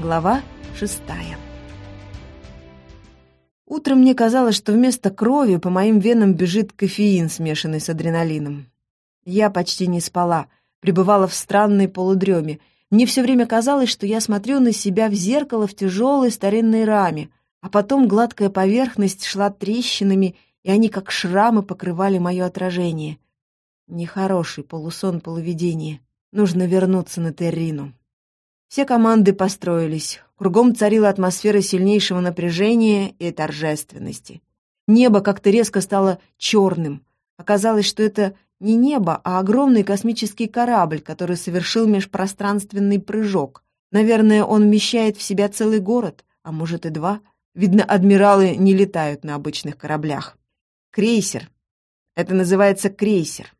Глава шестая. Утром мне казалось, что вместо крови по моим венам бежит кофеин, смешанный с адреналином. Я почти не спала, пребывала в странной полудреме. Мне все время казалось, что я смотрю на себя в зеркало в тяжелой старинной раме, а потом гладкая поверхность шла трещинами, и они как шрамы покрывали мое отражение. Нехороший полусон полувидение. Нужно вернуться на Террину. Все команды построились. Кругом царила атмосфера сильнейшего напряжения и торжественности. Небо как-то резко стало черным. Оказалось, что это не небо, а огромный космический корабль, который совершил межпространственный прыжок. Наверное, он вмещает в себя целый город, а может и два. Видно, адмиралы не летают на обычных кораблях. Крейсер. Это называется крейсер.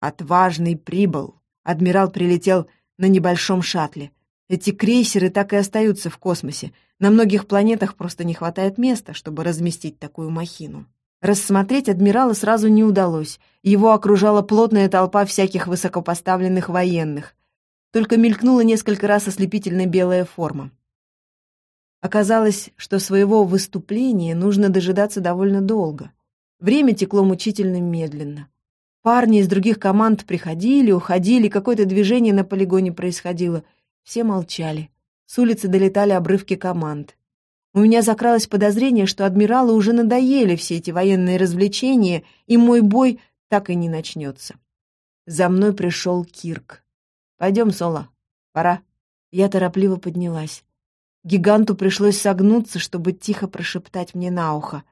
Отважный прибыл. Адмирал прилетел на небольшом шаттле. Эти крейсеры так и остаются в космосе. На многих планетах просто не хватает места, чтобы разместить такую махину. Рассмотреть адмирала сразу не удалось. Его окружала плотная толпа всяких высокопоставленных военных. Только мелькнула несколько раз ослепительно белая форма. Оказалось, что своего выступления нужно дожидаться довольно долго. Время текло мучительно медленно. Парни из других команд приходили, уходили, какое-то движение на полигоне происходило — все молчали. С улицы долетали обрывки команд. У меня закралось подозрение, что адмиралу уже надоели все эти военные развлечения, и мой бой так и не начнется. За мной пришел Кирк. «Пойдем, Соло, пора». Я торопливо поднялась. Гиганту пришлось согнуться, чтобы тихо прошептать мне на ухо.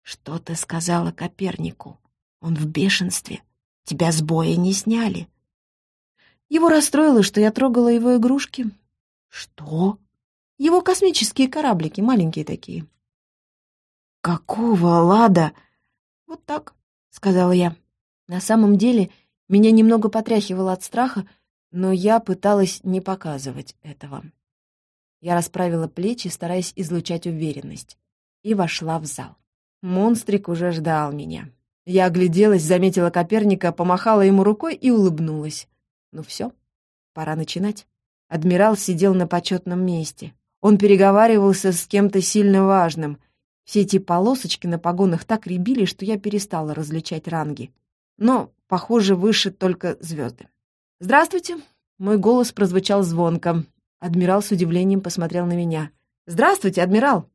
«Что ты сказала Копернику? Он в бешенстве. Тебя с боя не сняли. Его расстроило, что я трогала его игрушки. Что? Его космические кораблики, маленькие такие. Какого лада? Вот так, сказала я. На самом деле, меня немного потряхивало от страха, но я пыталась не показывать этого. Я расправила плечи, стараясь излучать уверенность, и вошла в зал. Монстрик уже ждал меня. Я огляделась, заметила Коперника, помахала ему рукой и улыбнулась. Ну все, пора начинать. Адмирал сидел на почетном месте. Он переговаривался с кем-то сильно важным. Все эти полосочки на погонах так рябили, что я перестала различать ранги. Но, похоже, выше только звезды. «Здравствуйте!» Мой голос прозвучал звонко. Адмирал с удивлением посмотрел на меня. «Здравствуйте, адмирал!»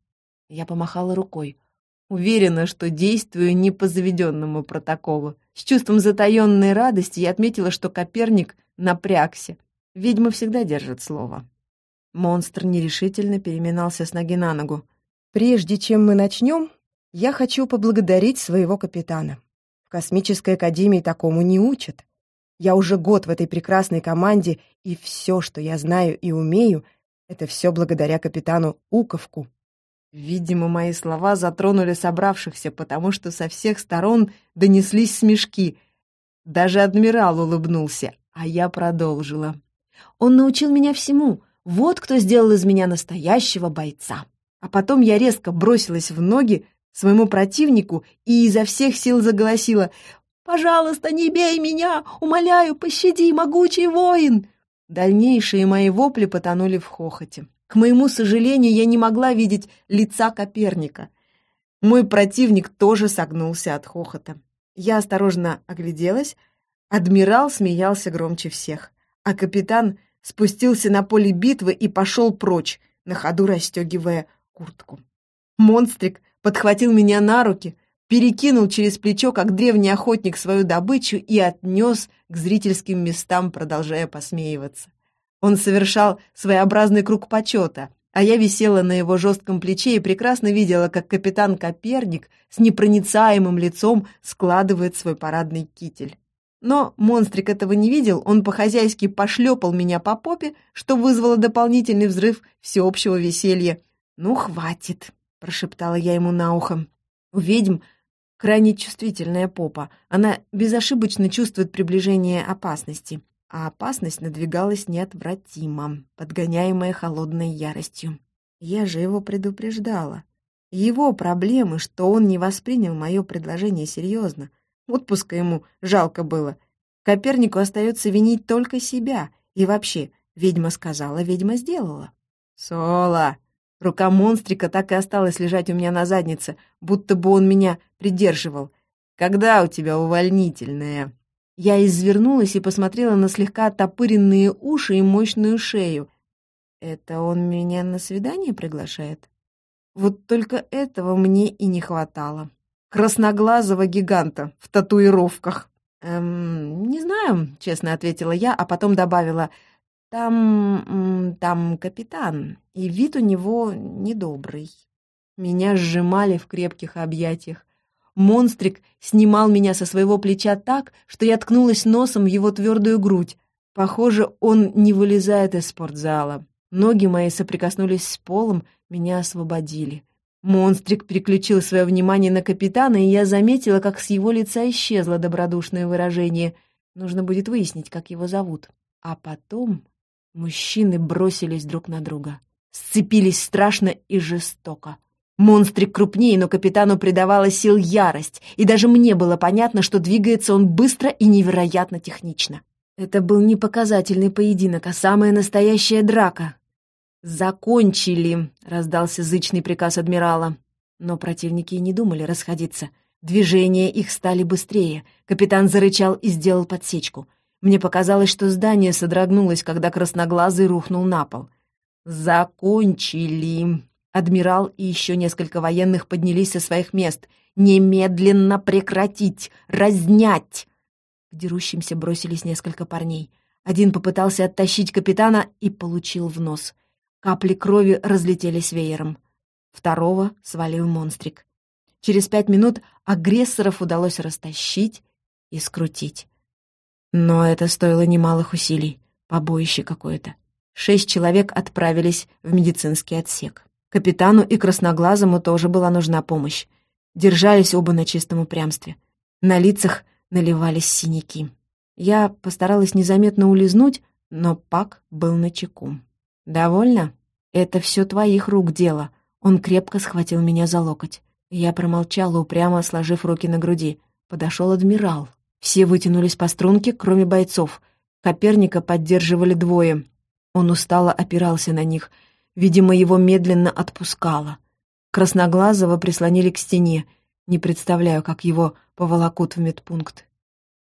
Я помахала рукой. Уверена, что действую не по заведенному протоколу. С чувством затаенной радости я отметила, что Коперник напрягся. Ведьмы всегда держат слово. Монстр нерешительно переминался с ноги на ногу. «Прежде чем мы начнем, я хочу поблагодарить своего капитана. В космической академии такому не учат. Я уже год в этой прекрасной команде, и все, что я знаю и умею, это все благодаря капитану Уковку. Видимо, мои слова затронули собравшихся, потому что со всех сторон донеслись смешки. Даже адмирал улыбнулся, а я продолжила. Он научил меня всему. Вот кто сделал из меня настоящего бойца. А потом я резко бросилась в ноги своему противнику и изо всех сил заголосила «Пожалуйста, не бей меня! Умоляю, пощади, могучий воин!» Дальнейшие мои вопли потонули в хохоте. К моему сожалению, я не могла видеть лица Коперника. Мой противник тоже согнулся от хохота. Я осторожно огляделась. Адмирал смеялся громче всех, а капитан спустился на поле битвы и пошел прочь, на ходу расстегивая куртку. Монстрик подхватил меня на руки, перекинул через плечо, как древний охотник, свою добычу и отнес к зрительским местам, продолжая посмеиваться. Он совершал своеобразный круг почета, а я висела на его жестком плече и прекрасно видела, как капитан Коперник с непроницаемым лицом складывает свой парадный китель. Но монстрик этого не видел, он по-хозяйски пошлепал меня по попе, что вызвало дополнительный взрыв всеобщего веселья. «Ну, хватит», — прошептала я ему на ухо. У ведьм крайне чувствительная попа. Она безошибочно чувствует приближение опасности а опасность надвигалась неотвратимо, подгоняемая холодной яростью. Я же его предупреждала. Его проблемы, что он не воспринял мое предложение серьезно. Отпуска ему жалко было. Копернику остается винить только себя. И вообще, ведьма сказала, ведьма сделала. «Соло!» Рука монстрика так и осталась лежать у меня на заднице, будто бы он меня придерживал. «Когда у тебя увольнительная?» Я извернулась и посмотрела на слегка оттопыренные уши и мощную шею. «Это он меня на свидание приглашает?» Вот только этого мне и не хватало. Красноглазого гиганта в татуировках. «Эм, не знаю», — честно ответила я, а потом добавила, «там... там капитан, и вид у него недобрый». Меня сжимали в крепких объятиях. Монстрик снимал меня со своего плеча так, что я ткнулась носом в его твердую грудь. Похоже, он не вылезает из спортзала. Ноги мои соприкоснулись с полом, меня освободили. Монстрик переключил свое внимание на капитана, и я заметила, как с его лица исчезло добродушное выражение. Нужно будет выяснить, как его зовут. А потом мужчины бросились друг на друга. Сцепились страшно и жестоко. Монстрик крупнее, но капитану придавала сил ярость, и даже мне было понятно, что двигается он быстро и невероятно технично. Это был не показательный поединок, а самая настоящая драка. «Закончили!» — раздался зычный приказ адмирала. Но противники и не думали расходиться. Движения их стали быстрее. Капитан зарычал и сделал подсечку. Мне показалось, что здание содрогнулось, когда красноглазый рухнул на пол. «Закончили!» Адмирал и еще несколько военных поднялись со своих мест. «Немедленно прекратить! Разнять!» К дерущимся бросились несколько парней. Один попытался оттащить капитана и получил в нос — Капли крови разлетелись веером. Второго свалил монстрик. Через пять минут агрессоров удалось растащить и скрутить. Но это стоило немалых усилий. Побоище какое-то. Шесть человек отправились в медицинский отсек. Капитану и красноглазому тоже была нужна помощь. Держались оба на чистом упрямстве. На лицах наливались синяки. Я постаралась незаметно улизнуть, но Пак был на чеку. «Довольно? Это все твоих рук дело». Он крепко схватил меня за локоть. Я промолчала, упрямо сложив руки на груди. Подошел адмирал. Все вытянулись по струнке, кроме бойцов. Коперника поддерживали двое. Он устало опирался на них. Видимо, его медленно отпускало. Красноглазого прислонили к стене. Не представляю, как его поволокут в медпункт.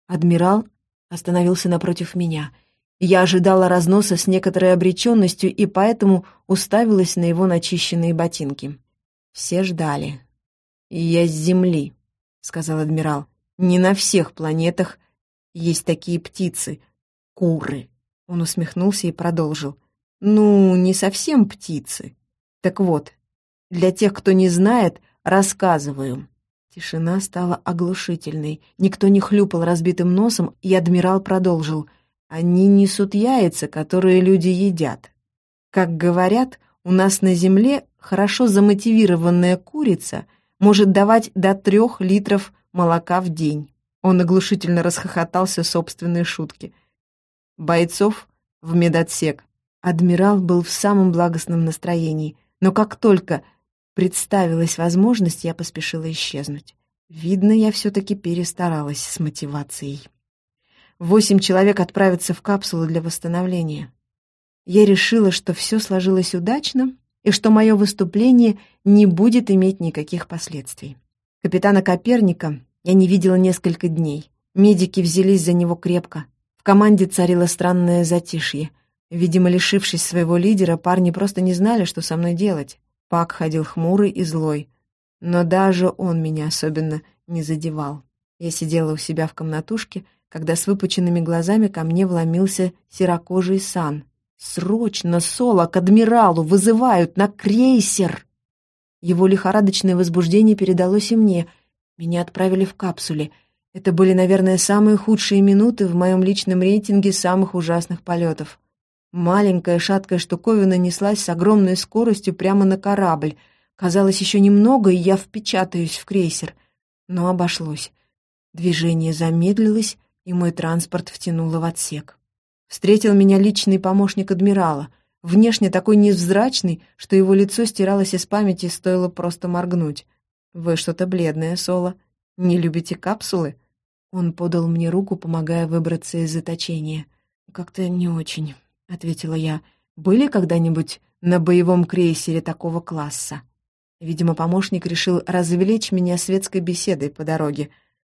Адмирал остановился напротив меня — я ожидала разноса с некоторой обреченностью и поэтому уставилась на его начищенные ботинки. Все ждали. «Я с Земли», — сказал адмирал. «Не на всех планетах есть такие птицы. Куры». Он усмехнулся и продолжил. «Ну, не совсем птицы. Так вот, для тех, кто не знает, рассказываю». Тишина стала оглушительной. Никто не хлюпал разбитым носом, и адмирал продолжил — они несут яйца, которые люди едят. Как говорят, у нас на Земле хорошо замотивированная курица может давать до трех литров молока в день. Он оглушительно расхохотался собственной шутки. Бойцов в медотсек. Адмирал был в самом благостном настроении, но как только представилась возможность, я поспешила исчезнуть. Видно, я все-таки перестаралась с мотивацией. Восемь человек отправятся в капсулу для восстановления. Я решила, что все сложилось удачно и что мое выступление не будет иметь никаких последствий. Капитана Коперника я не видела несколько дней. Медики взялись за него крепко. В команде царило странное затишье. Видимо, лишившись своего лидера, парни просто не знали, что со мной делать. Пак ходил хмурый и злой. Но даже он меня особенно не задевал. Я сидела у себя в комнатушке когда с выпученными глазами ко мне вломился серокожий сан. «Срочно, Соло, к адмиралу! Вызывают на крейсер!» Его лихорадочное возбуждение передалось и мне. Меня отправили в капсуле. Это были, наверное, самые худшие минуты в моем личном рейтинге самых ужасных полетов. Маленькая шаткая штуковина неслась с огромной скоростью прямо на корабль. Казалось, еще немного, и я впечатаюсь в крейсер. Но обошлось. Движение замедлилось, и мой транспорт втянуло в отсек. Встретил меня личный помощник адмирала, внешне такой невзрачный, что его лицо стиралось из памяти, стоило просто моргнуть. «Вы что-то бледное, Соло. Не любите капсулы?» Он подал мне руку, помогая выбраться из заточения. «Как-то не очень», — ответила я. «Были когда-нибудь на боевом крейсере такого класса. Видимо, помощник решил развлечь меня светской беседой по дороге,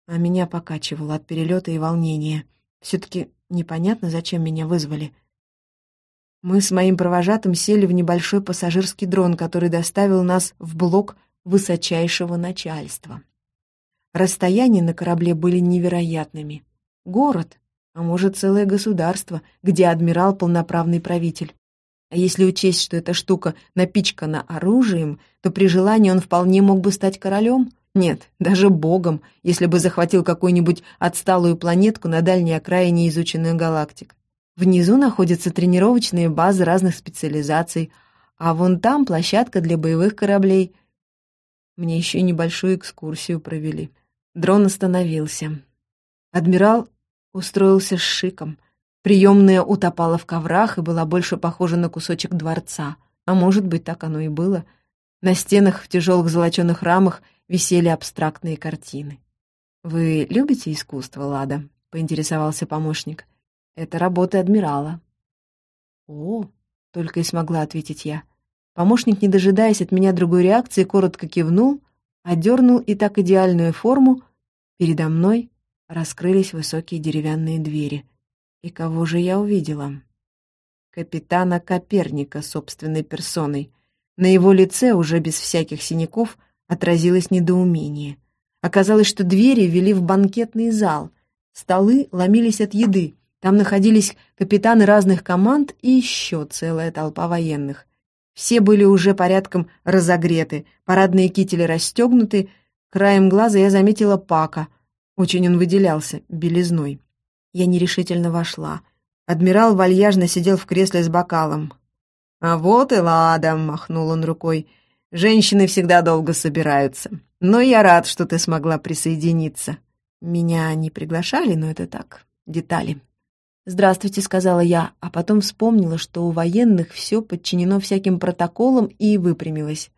а меня покачивало от перелета и волнения. Все-таки непонятно, зачем меня вызвали. Мы с моим провожатым сели в небольшой пассажирский дрон, который доставил нас в блок высочайшего начальства. Расстояния на корабле были невероятными. Город, а может целое государство, где адмирал — полноправный правитель. А если учесть, что эта штука напичкана оружием, то при желании он вполне мог бы стать королем. Нет, даже богом, если бы захватил какую-нибудь отсталую планетку на дальней окраине изученных галактик. Внизу находятся тренировочные базы разных специализаций, а вон там площадка для боевых кораблей. Мне еще небольшую экскурсию провели. Дрон остановился. Адмирал устроился с шиком. Приемная утопала в коврах и была больше похожа на кусочек дворца. А может быть, так оно и было. На стенах в тяжелых золоченых рамах висели абстрактные картины. «Вы любите искусство, Лада?» — поинтересовался помощник. «Это работа адмирала». «О!» — только и смогла ответить я. Помощник, не дожидаясь от меня другой реакции, коротко кивнул, одернул и так идеальную форму. Передо мной раскрылись высокие деревянные двери. И кого же я увидела? Капитана Коперника собственной персоной. На его лице, уже без всяких синяков, отразилось недоумение. Оказалось, что двери вели в банкетный зал. Столы ломились от еды. Там находились капитаны разных команд и еще целая толпа военных. Все были уже порядком разогреты, парадные кители расстегнуты. Краем глаза я заметила Пака — очень он выделялся, белизной. Я нерешительно вошла. Адмирал вальяжно сидел в кресле с бокалом. «А вот и лада», — махнул он рукой. «Женщины всегда долго собираются. Но я рад, что ты смогла присоединиться». Меня не приглашали, но это так, детали. «Здравствуйте», — сказала я, а потом вспомнила, что у военных все подчинено всяким протоколам и выпрямилась.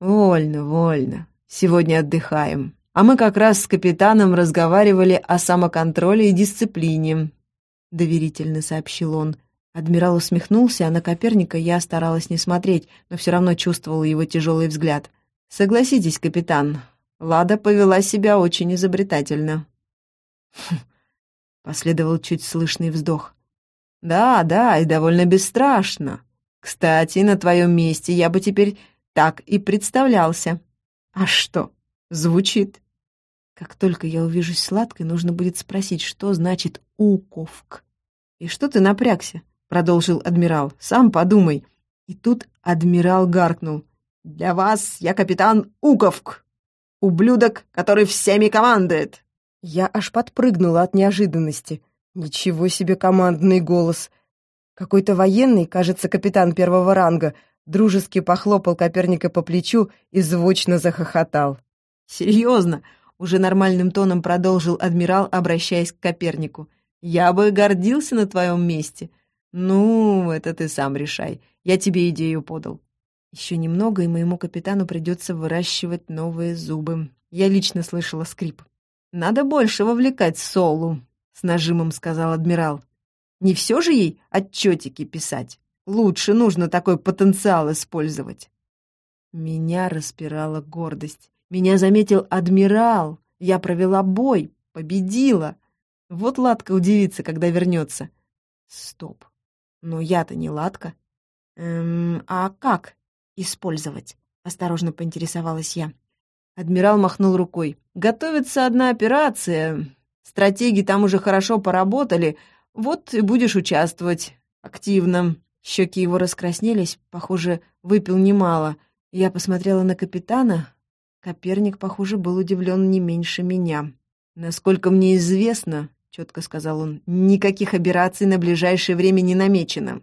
«Вольно, вольно. Сегодня отдыхаем. А мы как раз с капитаном разговаривали о самоконтроле и дисциплине», — доверительно сообщил он. Адмирал усмехнулся, а на Коперника я старалась не смотреть, но все равно чувствовала его тяжелый взгляд. «Согласитесь, капитан, Лада повела себя очень изобретательно». Последовал чуть слышный вздох. «Да, да, и довольно бесстрашно. Кстати, на твоем месте я бы теперь так и представлялся. А что, звучит?» Как только я увижусь сладкой, нужно будет спросить, что значит «уковк». «И что ты напрягся?» — продолжил адмирал. «Сам подумай». И тут адмирал гаркнул. «Для вас я капитан Уковк, ублюдок, который всеми командует». Я аж подпрыгнула от неожиданности. Ничего себе командный голос. Какой-то военный, кажется, капитан первого ранга, дружески похлопал Коперника по плечу и звучно захохотал. «Серьезно, уже нормальным тоном продолжил адмирал, обращаясь к Копернику. «Я бы гордился на твоем месте. Ну, это ты сам решай. Я тебе идею подал. Еще немного, и моему капитану придется выращивать новые зубы. Я лично слышала скрип. «Надо больше вовлекать Солу», — с нажимом сказал адмирал. «Не все же ей отчетики писать. Лучше нужно такой потенциал использовать». Меня распирала гордость. Меня заметил адмирал. Я провела бой, победила. Вот Ладка удивится, когда вернется. Стоп. Но я-то не Ладка. Эм, а как использовать? Осторожно поинтересовалась я. Адмирал махнул рукой. Готовится одна операция. Стратеги там уже хорошо поработали. Вот и будешь участвовать активно. Щеки его раскраснелись, похоже, выпил немало. Я посмотрела на капитана, Коперник, похоже, был удивлен не меньше меня. «Насколько мне известно, — четко сказал он, — никаких операций на ближайшее время не намечено».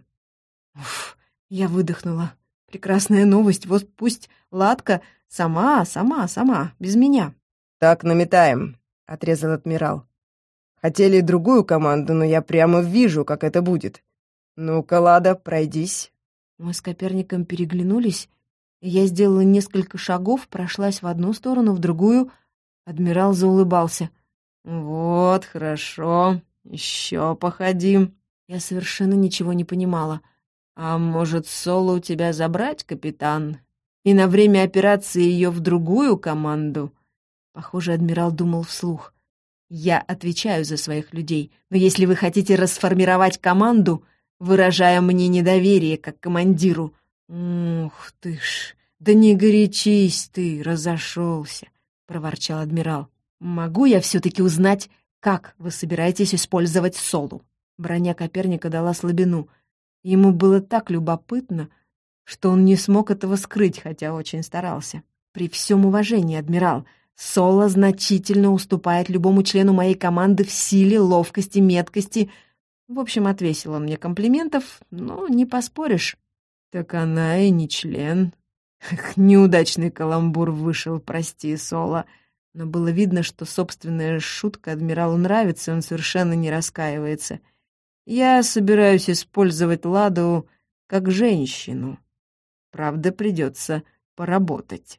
Уф, я выдохнула. Прекрасная новость, вот пусть Ладка сама, сама, сама, без меня. «Так наметаем», — отрезал адмирал. «Хотели другую команду, но я прямо вижу, как это будет. Ну-ка, Лада, пройдись». Мы с Коперником переглянулись, я сделала несколько шагов, прошлась в одну сторону, в другую. Адмирал заулыбался. «Вот, хорошо. Еще походим». Я совершенно ничего не понимала. «А может, Соло у тебя забрать, капитан? И на время операции ее в другую команду?» Похоже, адмирал думал вслух. «Я отвечаю за своих людей, но если вы хотите расформировать команду, выражая мне недоверие как командиру...» «Ух ты ж, да не горячись ты, разошелся!» — проворчал адмирал. «Могу я все-таки узнать, как вы собираетесь использовать Солу?» Броня Коперника дала слабину. Ему было так любопытно, что он не смог этого скрыть, хотя очень старался. «При всем уважении, адмирал, Соло значительно уступает любому члену моей команды в силе, ловкости, меткости. В общем, отвесил он мне комплиментов, но не поспоришь. Так она и не член. Эх, неудачный каламбур вышел, прости, Соло. Но было видно, что собственная шутка адмиралу нравится, и он совершенно не раскаивается. Я собираюсь использовать Ладу как женщину. Правда, придется поработать.